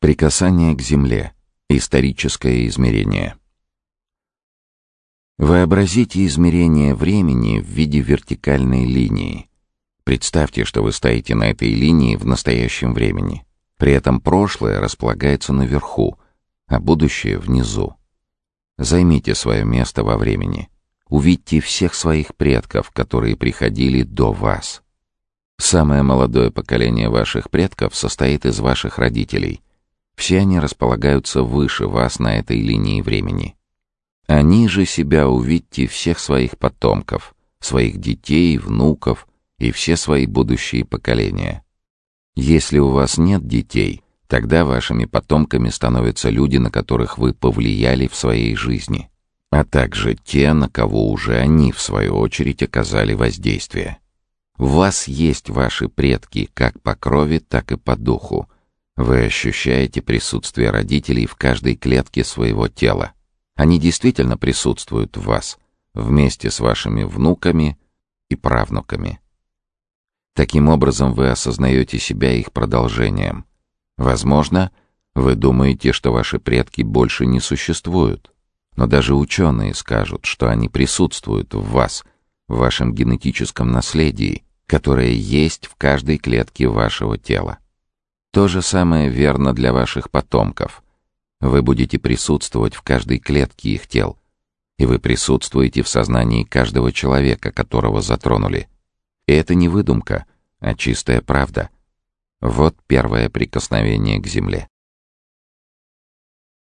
Прикасание к Земле. Историческое измерение. Вообразите измерение времени в виде вертикальной линии. Представьте, что вы стоите на этой линии в настоящем времени. При этом прошлое располагается наверху, а будущее внизу. Займите свое место во времени. Увидьте всех своих предков, которые приходили до вас. Самое молодое поколение ваших предков состоит из ваших родителей. Все они располагаются выше вас на этой линии времени. Они же себя увидьте всех своих потомков, своих детей, внуков и все свои будущие поколения. Если у вас нет детей, тогда вашими потомками становятся люди, на которых вы повлияли в своей жизни, а также те, на кого уже они, в свою очередь, оказали воздействие. В вас есть ваши предки как по крови, так и по духу. Вы ощущаете присутствие родителей в каждой клетке своего тела. Они действительно присутствуют в вас, вместе с вашими внуками и правнуками. Таким образом, вы осознаете себя их продолжением. Возможно, вы думаете, что ваши предки больше не существуют. Но даже ученые скажут, что они присутствуют в вас, в вашем генетическом наследии, которое есть в каждой клетке вашего тела. То же самое верно для ваших потомков. Вы будете присутствовать в каждой клетке их тел, и вы присутствуете в сознании каждого человека, которого затронули. И это не выдумка, а чистая правда. Вот первое прикосновение к земле.